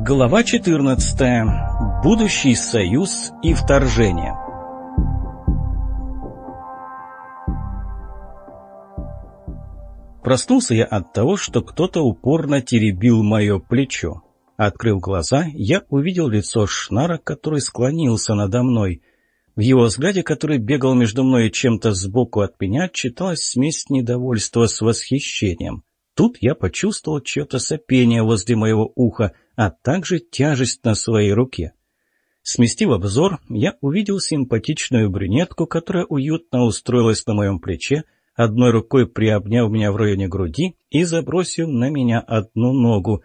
Глава 14. Будущий союз и вторжение. Проснулся я от того, что кто-то упорно теребил мое плечо. Открыв глаза, я увидел лицо Шнара, который склонился надо мной. В его взгляде, который бегал между мной и чем-то сбоку от меня, читалась смесь недовольства с восхищением. Тут я почувствовал чье-то сопение возле моего уха, а также тяжесть на своей руке. Сместив обзор, я увидел симпатичную брюнетку, которая уютно устроилась на моем плече, одной рукой приобняв меня в районе груди и забросив на меня одну ногу.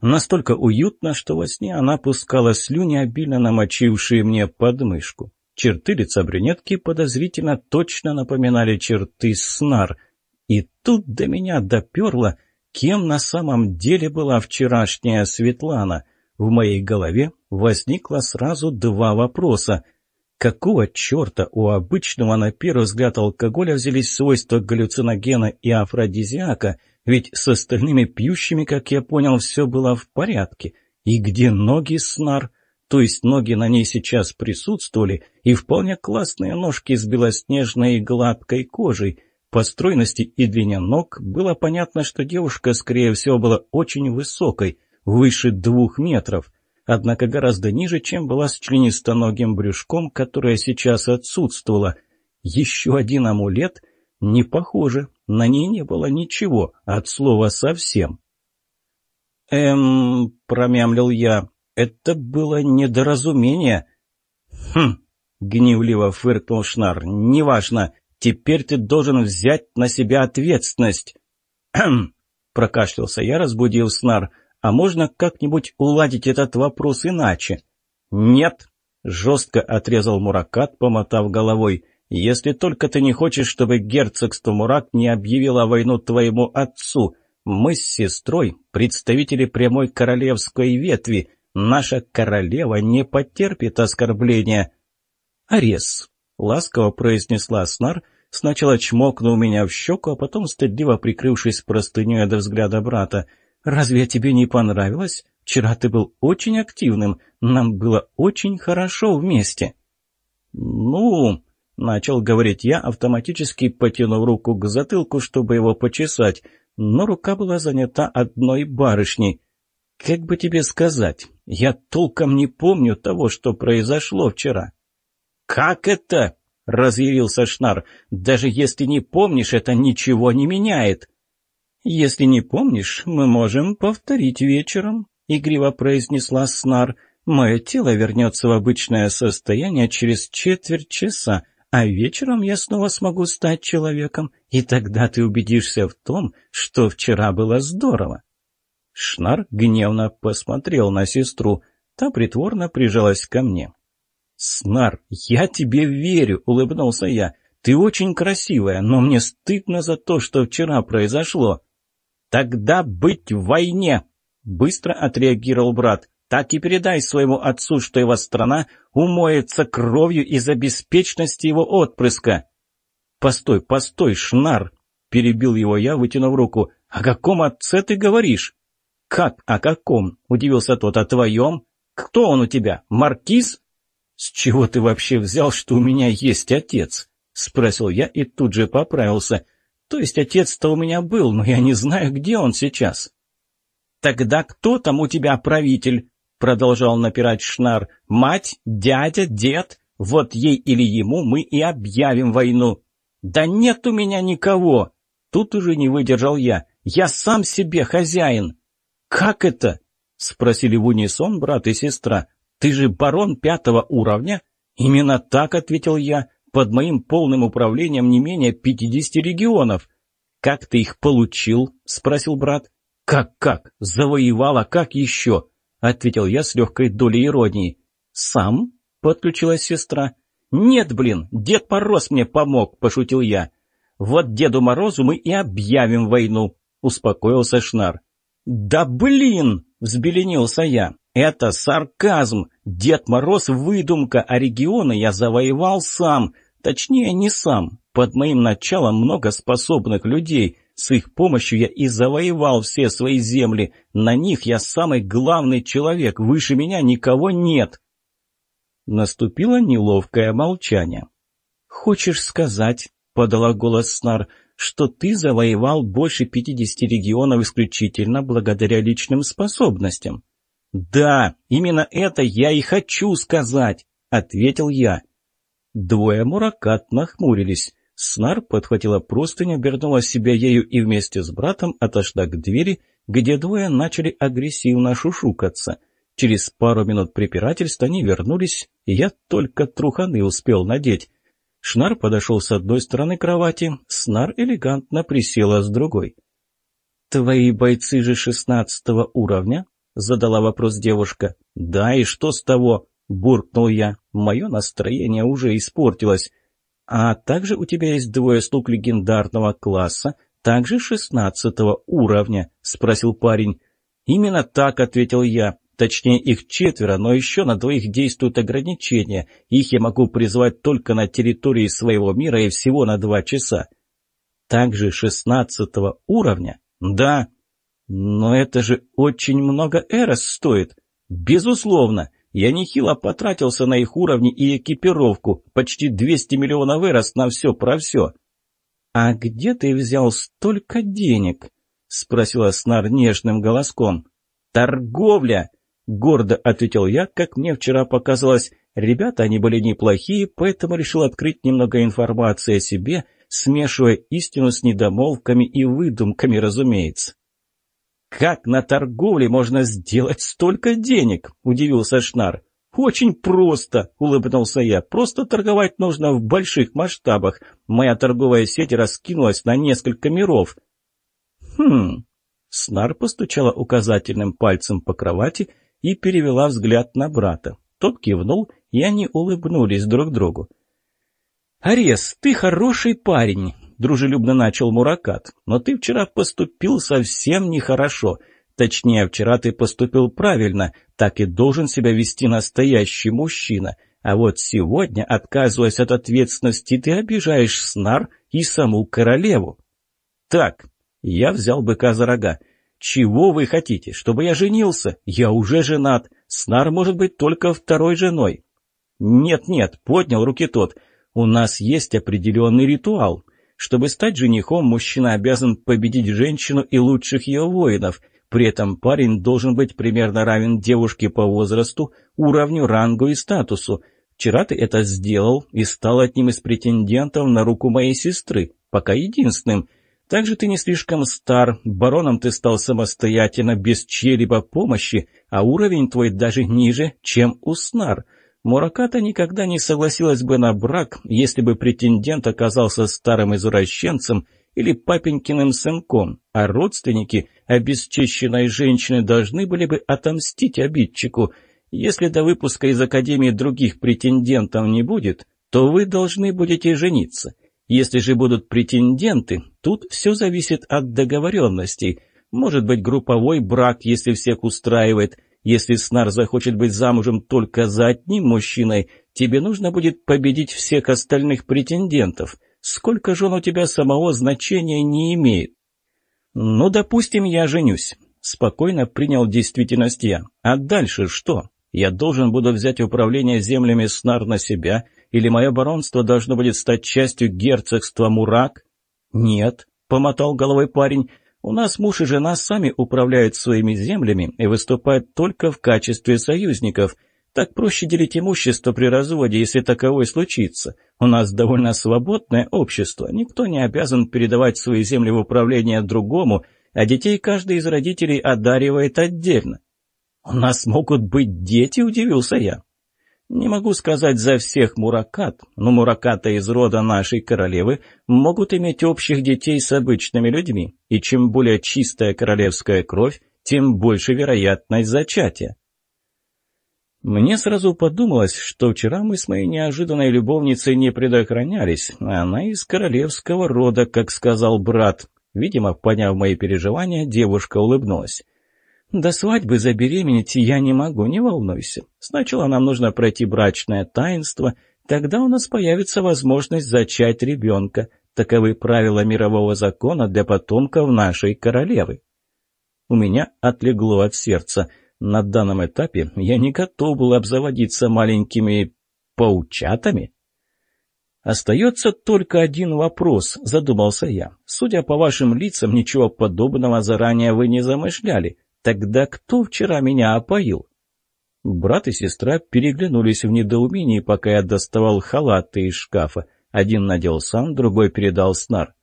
Настолько уютно, что во сне она пускала слюни, обильно намочившие мне подмышку. Черты лица брюнетки подозрительно точно напоминали черты снар — тут до меня доперло, кем на самом деле была вчерашняя Светлана. В моей голове возникло сразу два вопроса. Какого черта у обычного на первый взгляд алкоголя взялись свойства галлюциногена и афродизиака, ведь с остальными пьющими, как я понял, все было в порядке. И где ноги снар? То есть ноги на ней сейчас присутствовали, и вполне классные ножки с белоснежной и гладкой кожей — по стройности и длине ног было понятно, что девушка, скорее всего, была очень высокой, выше двух метров, однако гораздо ниже, чем была с членистоногим брюшком, которое сейчас отсутствовало. Еще один амулет? Не похоже, на ней не было ничего, от слова совсем. «Эм...» — промямлил я. «Это было недоразумение». «Хм...» — гневливо фыркнул Шнар. «Неважно. Теперь ты должен взять на себя ответственность. «Кхм!» — прокашлялся я, разбудил Снар. «А можно как-нибудь уладить этот вопрос иначе?» «Нет!» — жестко отрезал Муракат, помотав головой. «Если только ты не хочешь, чтобы герцогство Мурак не объявило войну твоему отцу. Мы с сестрой — представители прямой королевской ветви. Наша королева не потерпит оскорбления». «Арес!» — ласково произнесла Снар, Сначала чмокнул меня в щеку, а потом, стыдливо прикрывшись простыней до взгляда брата. «Разве тебе не понравилось? Вчера ты был очень активным. Нам было очень хорошо вместе». «Ну...» — начал говорить я, автоматически потянув руку к затылку, чтобы его почесать, но рука была занята одной барышней. «Как бы тебе сказать, я толком не помню того, что произошло вчера». «Как это?» — разъярился Шнар. «Даже если не помнишь, это ничего не меняет». «Если не помнишь, мы можем повторить вечером», — игриво произнесла Снар. «Мое тело вернется в обычное состояние через четверть часа, а вечером я снова смогу стать человеком, и тогда ты убедишься в том, что вчера было здорово». Шнар гневно посмотрел на сестру. Та притворно прижалась ко мне. «Снар, я тебе верю», — улыбнулся я. «Ты очень красивая, но мне стыдно за то, что вчера произошло». «Тогда быть в войне», — быстро отреагировал брат. «Так и передай своему отцу, что его страна умоется кровью из-за беспечности его отпрыска». «Постой, постой, Шнар!» — перебил его я, вытянув руку. «О каком отце ты говоришь?» «Как о каком?» — удивился тот. «О твоем? Кто он у тебя? Маркиз?» «С чего ты вообще взял, что у меня есть отец?» — спросил я и тут же поправился. «То есть отец-то у меня был, но я не знаю, где он сейчас». «Тогда кто там у тебя правитель?» — продолжал напирать Шнар. «Мать, дядя, дед? Вот ей или ему мы и объявим войну». «Да нет у меня никого!» Тут уже не выдержал я. «Я сам себе хозяин!» «Как это?» — спросили в унисон брат и сестра. «Ты же барон пятого уровня?» «Именно так», — ответил я. «Под моим полным управлением не менее пятидесяти регионов». «Как ты их получил?» — спросил брат. «Как-как? Завоевала, как еще?» — ответил я с легкой долей иронии. «Сам?» — подключилась сестра. «Нет, блин, Дед Мороз мне помог», — пошутил я. «Вот Деду Морозу мы и объявим войну», — успокоился Шнар. «Да блин!» — взбеленился я. «Это сарказм! Дед Мороз — выдумка, а регионы я завоевал сам. Точнее, не сам. Под моим началом много способных людей. С их помощью я и завоевал все свои земли. На них я самый главный человек, выше меня никого нет. Наступило неловкое молчание. «Хочешь сказать, — подала голос Снар, — что ты завоевал больше пятидесяти регионов исключительно благодаря личным способностям?» «Да, именно это я и хочу сказать», — ответил я. Двое муракат нахмурились. Снар подхватила простыню, обернула себя ею и вместе с братом отошла к двери, где двое начали агрессивно шушукаться. Через пару минут препирательств они вернулись, и я только труханы успел надеть. Шнар подошел с одной стороны кровати, Снар элегантно присела с другой. «Твои бойцы же шестнадцатого уровня?» — задала вопрос девушка. «Да, и что с того?» — буркнул я. Мое настроение уже испортилось. «А также у тебя есть двое слуг легендарного класса, также шестнадцатого уровня?» — спросил парень. «Именно так», — ответил я. Точнее, их четверо, но еще на двоих действуют ограничения. Их я могу призвать только на территории своего мира и всего на два часа. Также шестнадцатого уровня? Да. Но это же очень много эрос стоит. Безусловно. Я нехило потратился на их уровни и экипировку. Почти 200 миллионов эрос на все про все. «А где ты взял столько денег?» — спросила Снар нежным голоском. «Торговля!» — гордо ответил я, как мне вчера показалось. Ребята, они были неплохие, поэтому решил открыть немного информации о себе, смешивая истину с недомолвками и выдумками, разумеется. «Как на торговле можно сделать столько денег?» – удивился Шнар. «Очень просто», – улыбнулся я. «Просто торговать нужно в больших масштабах. Моя торговая сеть раскинулась на несколько миров». «Хм...» Снар постучала указательным пальцем по кровати и перевела взгляд на брата. Тот кивнул, и они улыбнулись друг другу. «Арес, ты хороший парень дружелюбно начал Муракат. «Но ты вчера поступил совсем нехорошо. Точнее, вчера ты поступил правильно. Так и должен себя вести настоящий мужчина. А вот сегодня, отказываясь от ответственности, ты обижаешь Снар и саму королеву». «Так, я взял быка за рога. Чего вы хотите? Чтобы я женился? Я уже женат. Снар может быть только второй женой». «Нет-нет», — поднял руки тот. «У нас есть определенный ритуал. Чтобы стать женихом, мужчина обязан победить женщину и лучших ее воинов. При этом парень должен быть примерно равен девушке по возрасту, уровню, рангу и статусу. Вчера ты это сделал и стал одним из претендентов на руку моей сестры, пока единственным. Также ты не слишком стар, бароном ты стал самостоятельно, без чьей-либо помощи, а уровень твой даже ниже, чем у Снар. Мураката никогда не согласилась бы на брак, если бы претендент оказался старым извращенцем или папенькиным сынком, а родственники обесчищенной женщины должны были бы отомстить обидчику. Если до выпуска из Академии других претендентов не будет, то вы должны будете жениться. Если же будут претенденты, тут все зависит от договоренностей. Может быть групповой брак, если всех устраивает – если Снар захочет быть замужем только за одним мужчиной, тебе нужно будет победить всех остальных претендентов. Сколько жен у тебя самого значения не имеет. Ну, допустим, я женюсь. Спокойно принял действительность я. А дальше что? Я должен буду взять управление землями Снар на себя, или мое баронство должно будет стать частью герцогства Мурак? Нет, помотал головой парень, у нас муж и жена сами управляют своими землями и выступают только в качестве союзников. Так проще делить имущество при разводе, если таковой случится. У нас довольно свободное общество, никто не обязан передавать свои земли в управление другому, а детей каждый из родителей одаривает отдельно. «У нас могут быть дети?» – удивился я. Не могу сказать за всех муракат, но муракаты из рода нашей королевы могут иметь общих детей с обычными людьми, и чем более чистая королевская кровь, тем больше вероятность зачатия. Мне сразу подумалось, что вчера мы с моей неожиданной любовницей не предохранялись, а она из королевского рода, как сказал брат. Видимо, поняв мои переживания, девушка улыбнулась. До свадьбы забеременеть я не могу, не волнуйся. Сначала нам нужно пройти брачное таинство, тогда у нас появится возможность зачать ребенка. Таковы правила мирового закона для потомков нашей королевы. У меня отлегло от сердца. На данном этапе я не готов был обзаводиться маленькими паучатами. «Остается только один вопрос», — задумался я. «Судя по вашим лицам, ничего подобного заранее вы не замышляли. Тогда кто вчера меня опоил?» Брат и сестра переглянулись в недоумении, пока я доставал халаты из шкафа. Один надел сам, другой передал снар.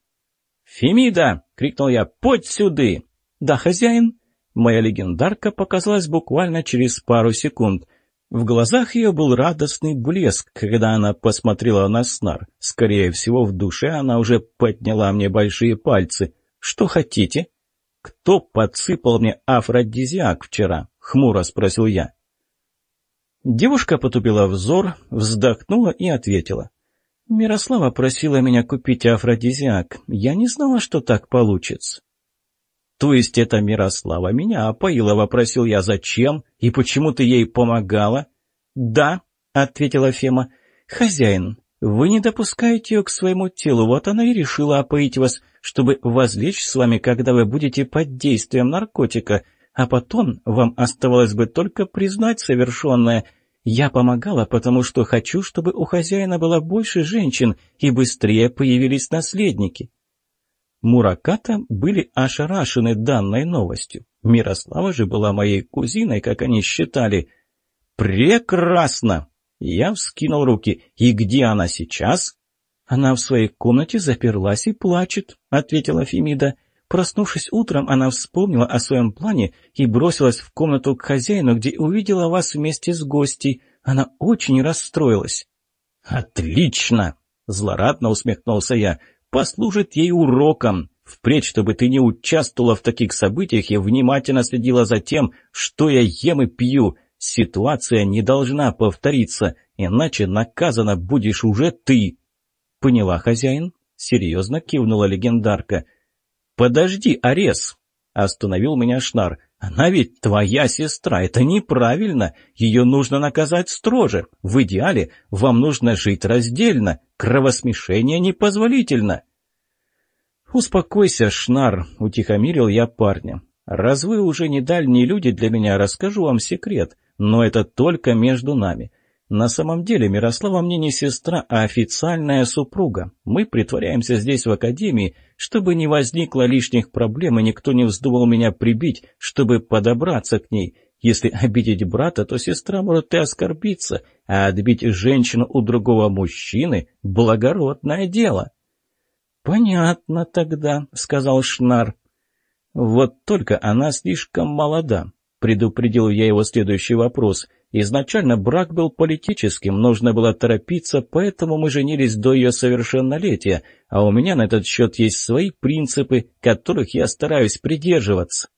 «Фемида!» — крикнул я. «Подь сюды!» «Да, хозяин!» Моя легендарка показалась буквально через пару секунд. В глазах ее был радостный блеск, когда она посмотрела на снар. Скорее всего, в душе она уже подняла мне большие пальцы. «Что хотите?» «Кто подсыпал мне афродизиак вчера?» — хмуро спросил я. Девушка потупила взор, вздохнула и ответила. «Мирослава просила меня купить афродизиак. Я не знала, что так получится». «То есть это Мирослава меня опоила?» — вопросил я. «Зачем? И почему ты ей помогала?» «Да», — ответила Фема. «Хозяин, вы не допускаете ее к своему телу, вот она и решила опоить вас, чтобы возлечь с вами, когда вы будете под действием наркотика, а потом вам оставалось бы только признать совершенное — я помогала, потому что хочу, чтобы у хозяина было больше женщин и быстрее появились наследники. Мураката были ошарашены данной новостью. Мирослава же была моей кузиной, как они считали. «Прекрасно!» Я вскинул руки. «И где она сейчас?» «Она в своей комнате заперлась и плачет», — ответила Фемида. Проснувшись утром, она вспомнила о своем плане и бросилась в комнату к хозяину, где увидела вас вместе с гостей. Она очень расстроилась. «Отлично!» — злорадно усмехнулся я. «Послужит ей уроком. Впредь, чтобы ты не участвовала в таких событиях, я внимательно следила за тем, что я ем и пью. Ситуация не должна повториться, иначе наказана будешь уже ты». «Поняла, хозяин?» — серьезно кивнула легендарка. — «Подожди, Арес!» — остановил меня Шнар. «Она ведь твоя сестра, это неправильно. Ее нужно наказать строже. В идеале вам нужно жить раздельно. Кровосмешение непозволительно». «Успокойся, Шнар», — утихомирил я парня. «Раз вы уже не дальние люди для меня, расскажу вам секрет, но это только между нами. На самом деле Мирослава мне не сестра, а официальная супруга. Мы притворяемся здесь в академии, чтобы не возникло лишних проблем и никто не вздумал меня прибить, чтобы подобраться к ней. Если обидеть брата, то сестра может и оскорбиться, а отбить женщину у другого мужчины – благородное дело. «Понятно тогда», — сказал Шнар. «Вот только она слишком молода», — предупредил я его следующий вопрос — Изначально брак был политическим, нужно было торопиться, поэтому мы женились до ее совершеннолетия, а у меня на этот счет есть свои принципы, которых я стараюсь придерживаться.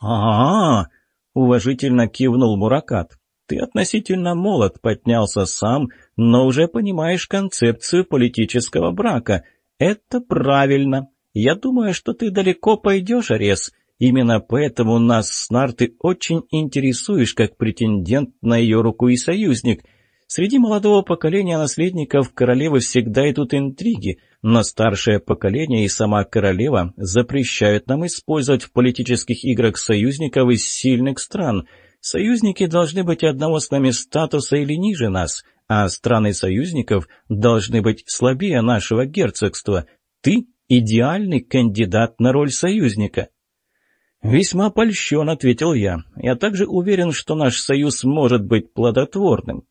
а, -а, -а уважительно кивнул Муракат. «Ты относительно молод, поднялся сам, но уже понимаешь концепцию политического брака. Это правильно. Я думаю, что ты далеко пойдешь, Арес». Именно поэтому нас с Нарты очень интересуешь как претендент на ее руку и союзник. Среди молодого поколения наследников королевы всегда идут интриги, но старшее поколение и сама королева запрещают нам использовать в политических играх союзников из сильных стран. Союзники должны быть одного с нами статуса или ниже нас, а страны союзников должны быть слабее нашего герцогства. Ты – идеальный кандидат на роль союзника. «Весьма польщен», — ответил я. «Я также уверен, что наш союз может быть плодотворным».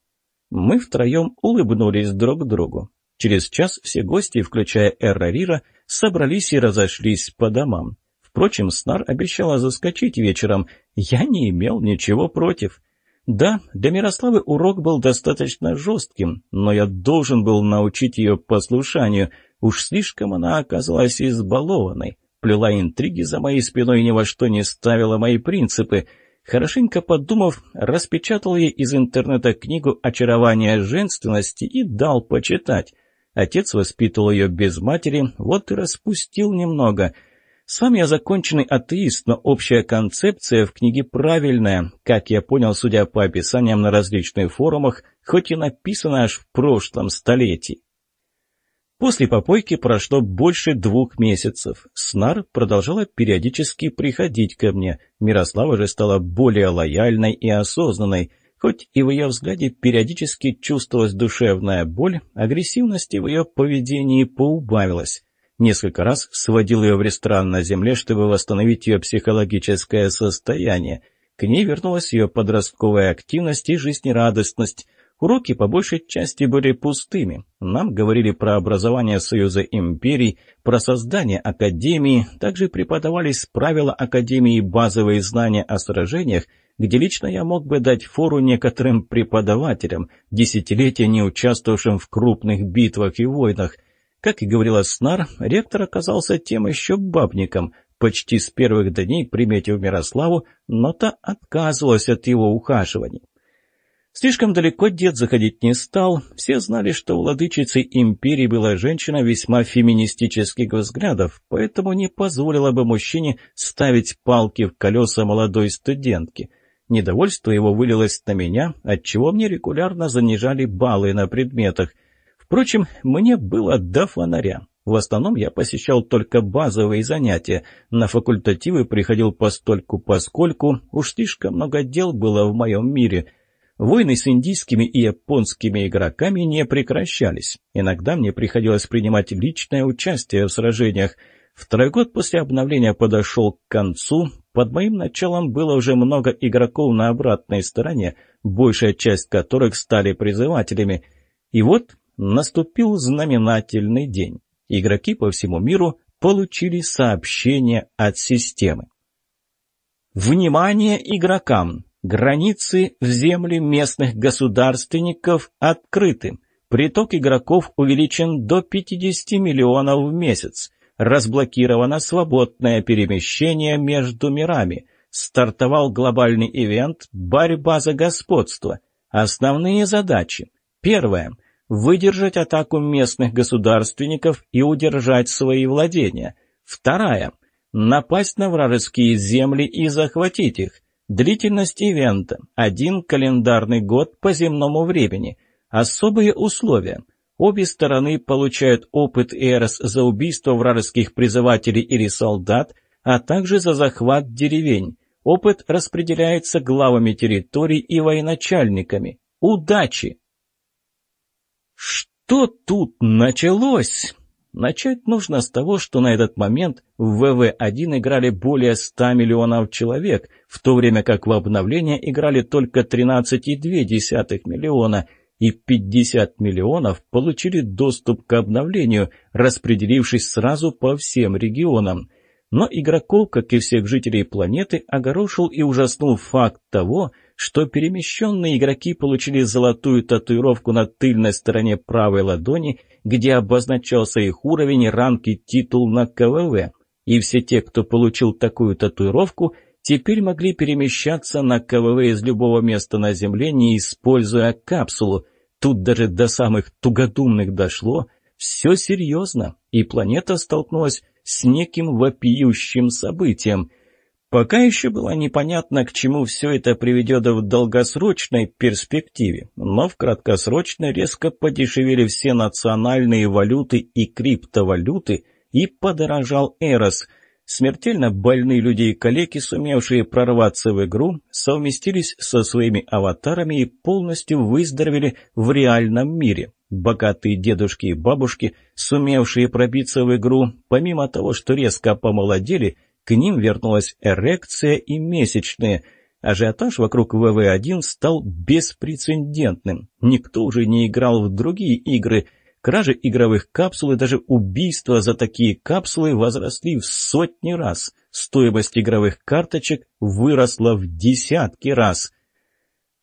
Мы втроем улыбнулись друг другу. Через час все гости, включая Эррарира, собрались и разошлись по домам. Впрочем, Снар обещала заскочить вечером. Я не имел ничего против. Да, для Мирославы урок был достаточно жестким, но я должен был научить ее послушанию. Уж слишком она оказалась избалованной плела интриги за моей спиной и ни во что не ставила мои принципы. Хорошенько подумав, распечатал ей из интернета книгу «Очарование женственности» и дал почитать. Отец воспитывал ее без матери, вот и распустил немного. Сам я законченный атеист, но общая концепция в книге правильная, как я понял, судя по описаниям на различных форумах, хоть и написана аж в прошлом столетии. После попойки прошло больше двух месяцев. Снар продолжала периодически приходить ко мне. Мирослава же стала более лояльной и осознанной. Хоть и в ее взгляде периодически чувствовалась душевная боль, агрессивности в ее поведении поубавилась. Несколько раз сводил ее в ресторан на земле, чтобы восстановить ее психологическое состояние. К ней вернулась ее подростковая активность и жизнерадостность – Уроки по большей части были пустыми. Нам говорили про образование Союза империй, про создание Академии, также преподавались правила Академии и базовые знания о сражениях, где лично я мог бы дать фору некоторым преподавателям, десятилетия не участвовавшим в крупных битвах и войнах. Как и говорила Снар, ректор оказался тем еще бабником, почти с первых дней приметив Мирославу, но та отказывалась от его ухаживаний. Слишком далеко дед заходить не стал. Все знали, что владычицей империи была женщина весьма феминистических взглядов, поэтому не позволила бы мужчине ставить палки в колеса молодой студентки. Недовольство его вылилось на меня, отчего мне регулярно занижали баллы на предметах. Впрочем, мне было до фонаря. В основном я посещал только базовые занятия. На факультативы приходил постольку-поскольку, уж слишком много дел было в моем мире — Войны с индийскими и японскими игроками не прекращались. Иногда мне приходилось принимать личное участие в сражениях. Второй год после обновления подошел к концу. Под моим началом было уже много игроков на обратной стороне, большая часть которых стали призывателями. И вот наступил знаменательный день. Игроки по всему миру получили сообщение от системы. Внимание игрокам! Границы в земли местных государственников открыты. Приток игроков увеличен до 50 миллионов в месяц. Разблокировано свободное перемещение между мирами. Стартовал глобальный ивент «Борьба за господство». Основные задачи. Первое. Выдержать атаку местных государственников и удержать свои владения. Вторая. Напасть на вражеские земли и захватить их. Длительность ивента – один календарный год по земному времени. Особые условия. Обе стороны получают опыт ЭРС за убийство вражеских призывателей или солдат, а также за захват деревень. Опыт распределяется главами территорий и военачальниками. Удачи! Что тут началось? Начать нужно с того, что на этот момент в ВВ-1 играли более 100 миллионов человек, в то время как в обновление играли только 13,2 миллиона, и 50 миллионов получили доступ к обновлению, распределившись сразу по всем регионам. Но игроков, как и всех жителей планеты, огорошил и ужаснул факт того, что перемещенные игроки получили золотую татуировку на тыльной стороне правой ладони, где обозначался их уровень, ранг и титул на КВВ. И все те, кто получил такую татуировку, теперь могли перемещаться на КВВ из любого места на Земле, не используя капсулу. Тут даже до самых тугодумных дошло. Все серьезно, и планета столкнулась с неким вопиющим событием – Пока еще было непонятно, к чему все это приведет в долгосрочной перспективе, но в краткосрочной резко подешевели все национальные валюты и криптовалюты, и подорожал Эрос. Смертельно больные люди и калеки, сумевшие прорваться в игру, совместились со своими аватарами и полностью выздоровели в реальном мире. Богатые дедушки и бабушки, сумевшие пробиться в игру, помимо того, что резко помолодели – к ним вернулась эрекция и месячные. Ажиотаж вокруг ВВ-1 стал беспрецедентным. Никто уже не играл в другие игры. Кражи игровых капсул и даже убийства за такие капсулы возросли в сотни раз. Стоимость игровых карточек выросла в десятки раз.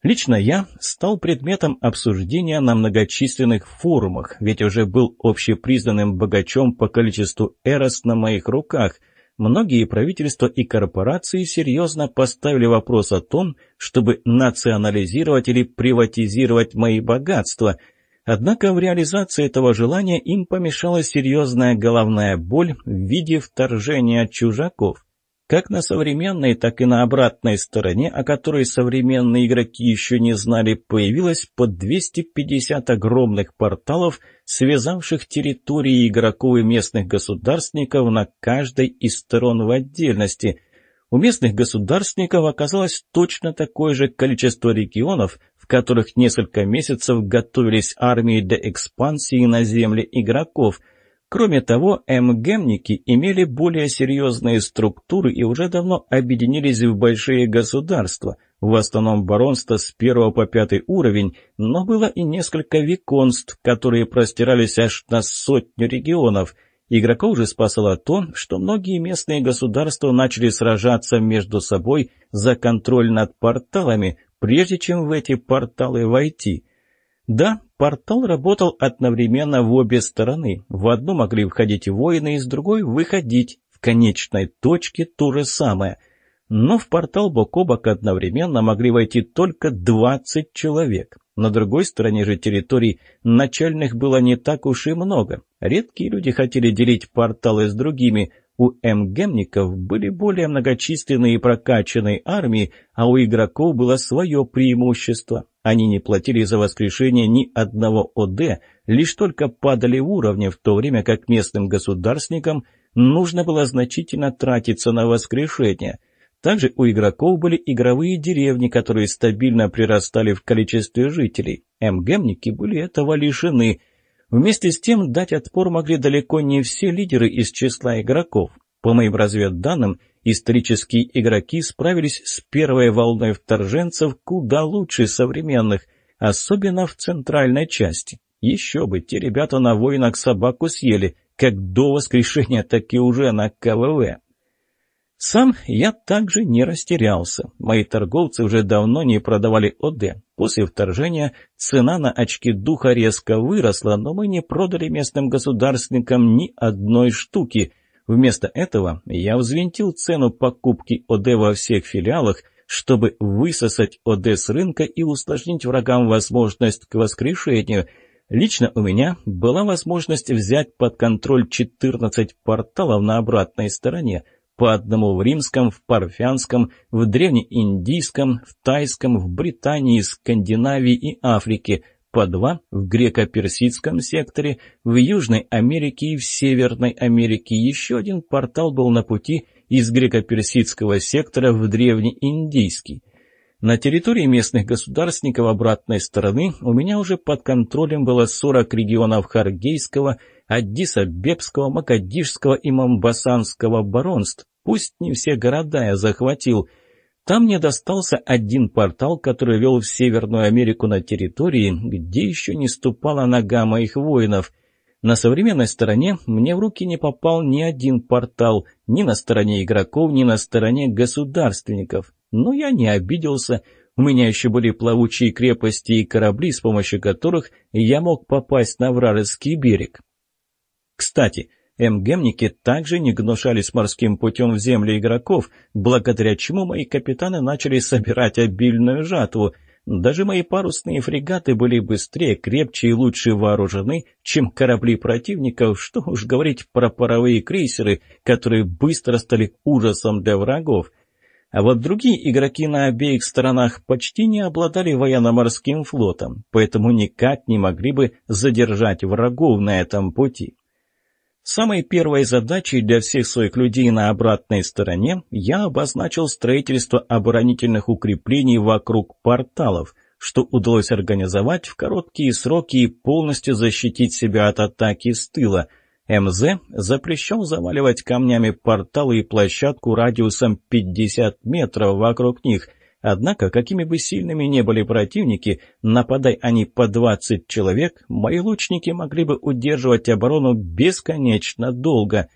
Лично я стал предметом обсуждения на многочисленных форумах, ведь уже был общепризнанным богачом по количеству эрос на моих руках – многие правительства и корпорации серьезно поставили вопрос о том, чтобы национализировать или приватизировать мои богатства. Однако в реализации этого желания им помешала серьезная головная боль в виде вторжения чужаков. Как на современной, так и на обратной стороне, о которой современные игроки еще не знали, появилось по 250 огромных порталов, связавших территории игроков и местных государственников на каждой из сторон в отдельности. У местных государственников оказалось точно такое же количество регионов, в которых несколько месяцев готовились армии для экспансии на земли игроков – Кроме того, МГМники имели более серьезные структуры и уже давно объединились в большие государства, в основном баронство с первого по пятый уровень, но было и несколько виконств, которые простирались аж на сотню регионов. Игроков же спасало то, что многие местные государства начали сражаться между собой за контроль над порталами, прежде чем в эти порталы войти. Да, Портал работал одновременно в обе стороны. В одну могли входить воины, из другой выходить. В конечной точке то же самое. Но в портал бок о бок одновременно могли войти только 20 человек. На другой стороне же территорий начальных было не так уж и много. Редкие люди хотели делить порталы с другими. У МГМников были более многочисленные и прокачанные армии, а у игроков было свое преимущество. Они не платили за воскрешение ни одного ОД, лишь только падали в уровне, в то время как местным государственникам нужно было значительно тратиться на воскрешение. Также у игроков были игровые деревни, которые стабильно прирастали в количестве жителей. МГМники были этого лишены. Вместе с тем дать отпор могли далеко не все лидеры из числа игроков. По моим разведданным, Исторические игроки справились с первой волной вторженцев куда лучше современных, особенно в центральной части. Еще бы, те ребята на воинах собаку съели, как до воскрешения, так и уже на КВВ. Сам я также не растерялся. Мои торговцы уже давно не продавали ОД. После вторжения цена на очки духа резко выросла, но мы не продали местным государственникам ни одной штуки – Вместо этого я взвинтил цену покупки ОД во всех филиалах, чтобы высосать ОД с рынка и усложнить врагам возможность к воскрешению. Лично у меня была возможность взять под контроль 14 порталов на обратной стороне, по одному в римском, в парфянском, в древнеиндийском, в тайском, в Британии, Скандинавии и Африке – по два в греко-персидском секторе, в Южной Америке и в Северной Америке. Еще один портал был на пути из греко-персидского сектора в древнеиндийский. На территории местных государственников обратной стороны у меня уже под контролем было 40 регионов Харгейского, Аддиса-Бебского, Макадишского и Мамбасанского баронств. Пусть не все города я захватил – там мне достался один портал, который вел в Северную Америку на территории, где еще не ступала нога моих воинов. На современной стороне мне в руки не попал ни один портал, ни на стороне игроков, ни на стороне государственников. Но я не обиделся. У меня еще были плавучие крепости и корабли, с помощью которых я мог попасть на вражеский берег. Кстати, МГМники также не гнушались морским путем в земли игроков, благодаря чему мои капитаны начали собирать обильную жатву. Даже мои парусные фрегаты были быстрее, крепче и лучше вооружены, чем корабли противников, что уж говорить про паровые крейсеры, которые быстро стали ужасом для врагов. А вот другие игроки на обеих сторонах почти не обладали военно-морским флотом, поэтому никак не могли бы задержать врагов на этом пути. Самой первой задачей для всех своих людей на обратной стороне я обозначил строительство оборонительных укреплений вокруг порталов, что удалось организовать в короткие сроки и полностью защитить себя от атаки с тыла. МЗ запрещал заваливать камнями порталы и площадку радиусом 50 метров вокруг них, Однако, какими бы сильными не были противники, нападай они по 20 человек, мои лучники могли бы удерживать оборону бесконечно долго.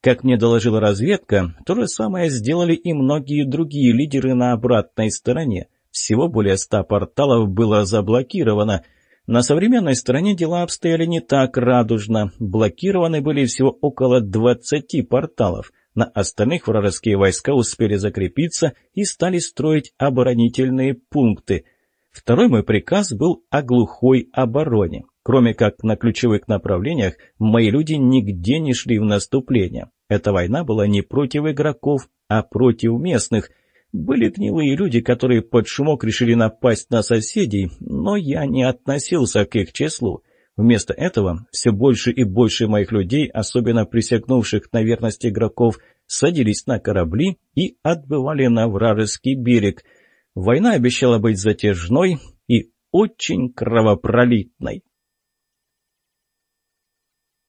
Как мне доложила разведка, то же самое сделали и многие другие лидеры на обратной стороне. Всего более ста порталов было заблокировано. На современной стороне дела обстояли не так радужно. Блокированы были всего около 20 порталов – на остальных вражеские войска успели закрепиться и стали строить оборонительные пункты. Второй мой приказ был о глухой обороне. Кроме как на ключевых направлениях, мои люди нигде не шли в наступление. Эта война была не против игроков, а против местных. Были гнилые люди, которые под шумок решили напасть на соседей, но я не относился к их числу. Вместо этого все больше и больше моих людей, особенно присягнувших на верность игроков, садились на корабли и отбывали на вражеский берег. Война обещала быть затяжной и очень кровопролитной.